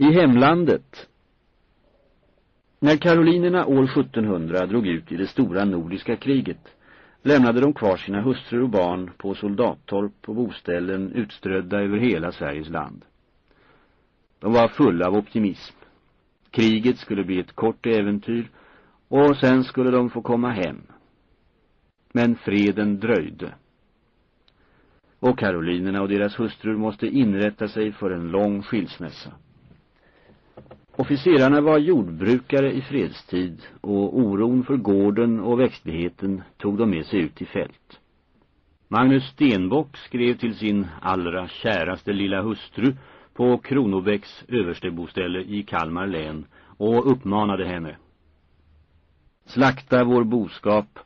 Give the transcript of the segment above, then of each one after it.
I hemlandet När karolinerna år 1700 drog ut i det stora nordiska kriget lämnade de kvar sina hustrur och barn på soldattorp och boställen utströdda över hela Sveriges land. De var fulla av optimism. Kriget skulle bli ett kort äventyr och sen skulle de få komma hem. Men freden dröjde. Och karolinerna och deras hustrur måste inrätta sig för en lång skilsmässa. Officerarna var jordbrukare i fredstid och oron för gården och växtligheten tog de med sig ut i fält. Magnus Stenbock skrev till sin allra käraste lilla hustru på Kronobäcks översteboställe i Kalmar län och uppmanade henne. Slakta vår boskap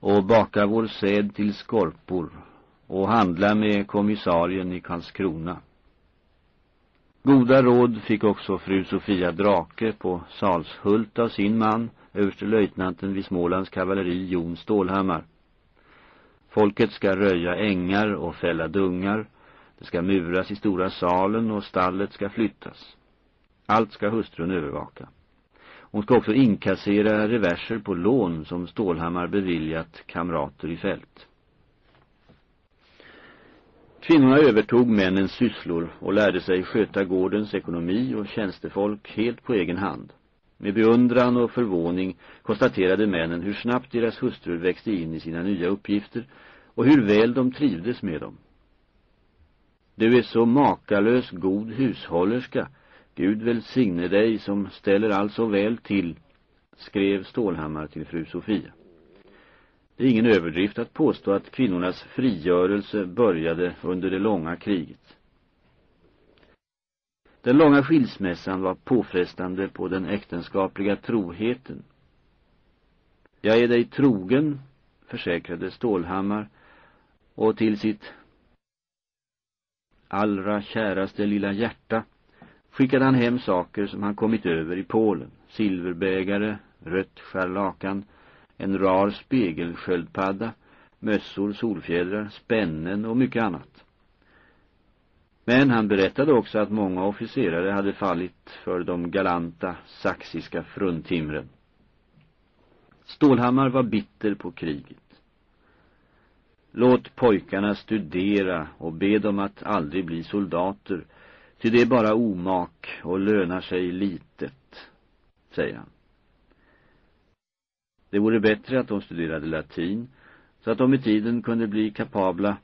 och baka vår säd till skorpor och handla med kommissarien i Karlskrona. Goda råd fick också fru Sofia Drake på Salshult av sin man, överstelöjtnanten vid Smålands kavalleri Jon Stålhammar. Folket ska röja ängar och fälla dungar. Det ska muras i stora salen och stallet ska flyttas. Allt ska hustrun övervaka. Hon ska också inkassera reverser på lån som Stålhammar beviljat kamrater i fält. Kvinnorna övertog männens sysslor och lärde sig sköta gårdens ekonomi och tjänstefolk helt på egen hand. Med beundran och förvåning konstaterade männen hur snabbt deras hustrur växte in i sina nya uppgifter och hur väl de trivdes med dem. Du är så makalös god hushållerska. Gud välsigne dig som ställer allt så väl till, skrev Stålhammar till fru Sofia. Det är ingen överdrift att påstå att kvinnornas frigörelse började under det långa kriget. Den långa skilsmässan var påfrestande på den äktenskapliga troheten. Jag är dig trogen, försäkrade Stålhammar, och till sitt allra käraste lilla hjärta skickade han hem saker som han kommit över i Polen. Silverbägare, rött scharlakan, en rar spegelsköldpadda, mössor, solfjädrar, spännen och mycket annat. Men han berättade också att många officerare hade fallit för de galanta saxiska fruntimren. Stålhammar var bitter på kriget. Låt pojkarna studera och be dem att aldrig bli soldater, ty det är bara omak och lönar sig litet, säger han. Det vore bättre att de studerade latin så att de i tiden kunde bli kapabla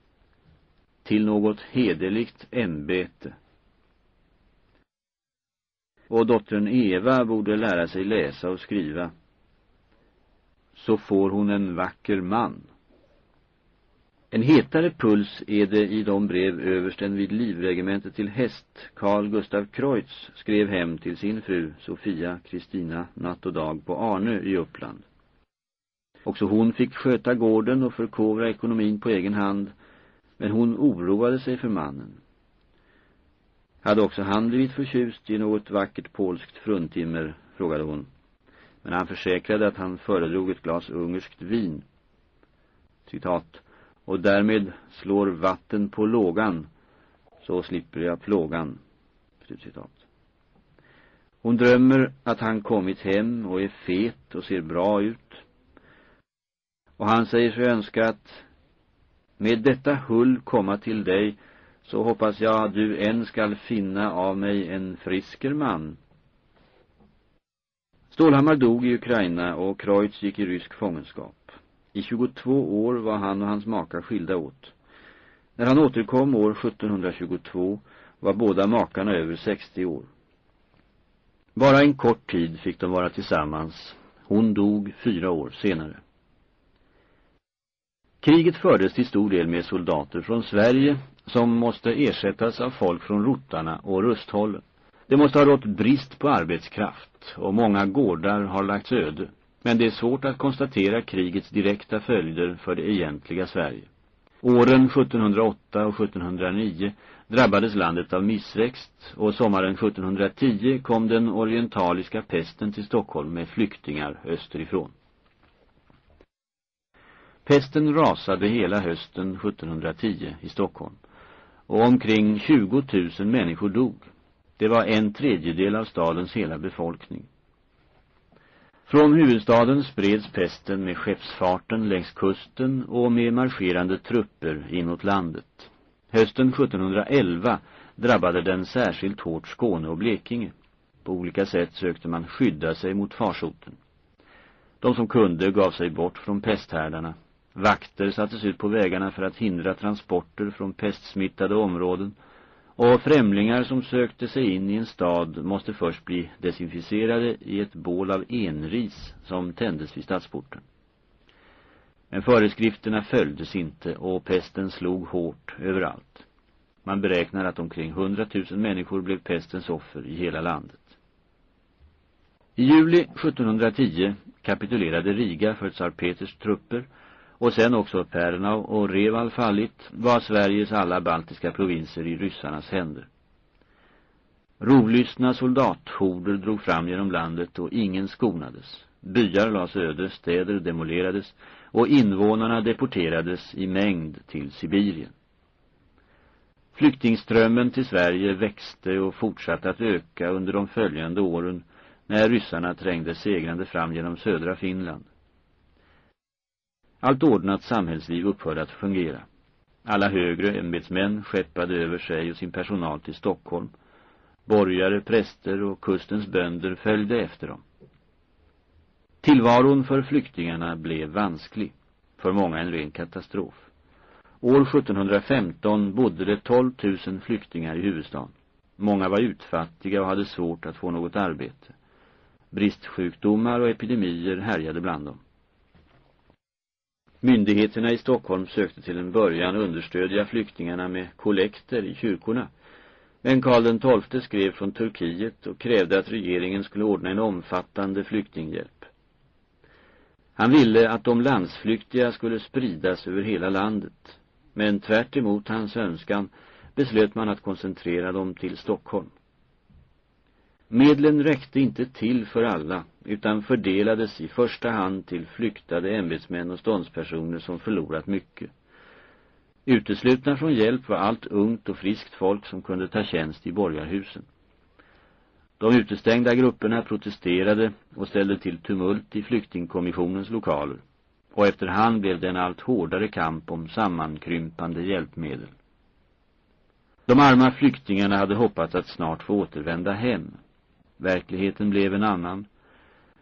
till något hederligt ämbete. Och dottern Eva borde lära sig läsa och skriva. Så får hon en vacker man. En hetare puls är det i de brev översten vid livregementet till häst, Carl Gustav Kreutz, skrev hem till sin fru Sofia Kristina natt och dag på Arnö i Uppland. Också hon fick sköta gården och förkovra ekonomin på egen hand, men hon oroade sig för mannen. Hade också han blivit förtjust i något vackert polskt fruntimmer, frågade hon. Men han försäkrade att han föredrog ett glas ungerskt vin. Citat. Och därmed slår vatten på lågan, så slipper jag plågan. Citat. Hon drömmer att han kommit hem och är fet och ser bra ut. Och han säger sig önska att med detta hull komma till dig så hoppas jag att du än skall finna av mig en frisker man. Stålhammar dog i Ukraina och Kreutz gick i rysk fångenskap. I 22 år var han och hans maka skilda åt. När han återkom år 1722 var båda makarna över 60 år. Bara en kort tid fick de vara tillsammans. Hon dog fyra år senare. Kriget fördes till stor del med soldater från Sverige som måste ersättas av folk från rotarna och rusthållen. Det måste ha rått brist på arbetskraft och många gårdar har lagts öde. Men det är svårt att konstatera krigets direkta följder för det egentliga Sverige. Åren 1708 och 1709 drabbades landet av missväxt och sommaren 1710 kom den orientaliska pesten till Stockholm med flyktingar österifrån. Pesten rasade hela hösten 1710 i Stockholm och omkring 20 000 människor dog. Det var en tredjedel av stadens hela befolkning. Från huvudstaden spreds pesten med skeppsfarten längs kusten och med marscherande trupper inåt landet. Hösten 1711 drabbade den särskilt hårt Skåne och Blekinge. På olika sätt sökte man skydda sig mot farsoten. De som kunde gav sig bort från pesthärdarna. Vakter sattes ut på vägarna för att hindra transporter från pestsmittade områden och främlingar som sökte sig in i en stad måste först bli desinficerade i ett bål av enris som tändes vid stadsporten. Men föreskrifterna följdes inte och pesten slog hårt överallt. Man beräknar att omkring 100 000 människor blev pestens offer i hela landet. I juli 1710 kapitulerade Riga för tsar Peters trupper och sen också Pernau och Reval fallit var Sveriges alla baltiska provinser i ryssarnas händer. Rovlystna soldathorder drog fram genom landet och ingen skonades. Byar lades öde, städer demolerades och invånarna deporterades i mängd till Sibirien. Flyktingströmmen till Sverige växte och fortsatte att öka under de följande åren när ryssarna trängde segrande fram genom södra Finland. Allt ordnat samhällsliv upphörde att fungera. Alla högre ämbetsmän skeppade över sig och sin personal till Stockholm. Borgare, präster och kustens bönder följde efter dem. Tillvaron för flyktingarna blev vansklig, för många en ren katastrof. År 1715 bodde det 12 000 flyktingar i huvudstaden. Många var utfattiga och hade svårt att få något arbete. Bristsjukdomar och epidemier härjade bland dem. Myndigheterna i Stockholm sökte till en början understödja flyktingarna med kollekter i kyrkorna. Men Karl XII skrev från Turkiet och krävde att regeringen skulle ordna en omfattande flyktinghjälp. Han ville att de landsflyktiga skulle spridas över hela landet. Men tvärt emot hans önskan beslöt man att koncentrera dem till Stockholm. Medlen räckte inte till för alla utan fördelades i första hand till flyktade ämbetsmän och ståndspersoner som förlorat mycket. Uteslutna från hjälp var allt ungt och friskt folk som kunde ta tjänst i borgarhusen. De utestängda grupperna protesterade och ställde till tumult i flyktingkommissionens lokaler och efterhand blev det en allt hårdare kamp om sammankrympande hjälpmedel. De arma flyktingarna hade hoppats att snart få återvända hem. Verkligheten blev en annan.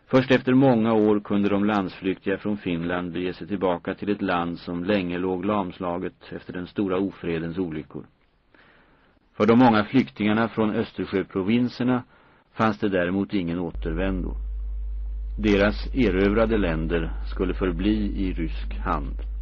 Först efter många år kunde de landsflyktiga från Finland bege sig tillbaka till ett land som länge låg lamslaget efter den stora ofredens olyckor. För de många flyktingarna från Östersjöprovinserna fanns det däremot ingen återvändo. Deras erövrade länder skulle förbli i rysk hand.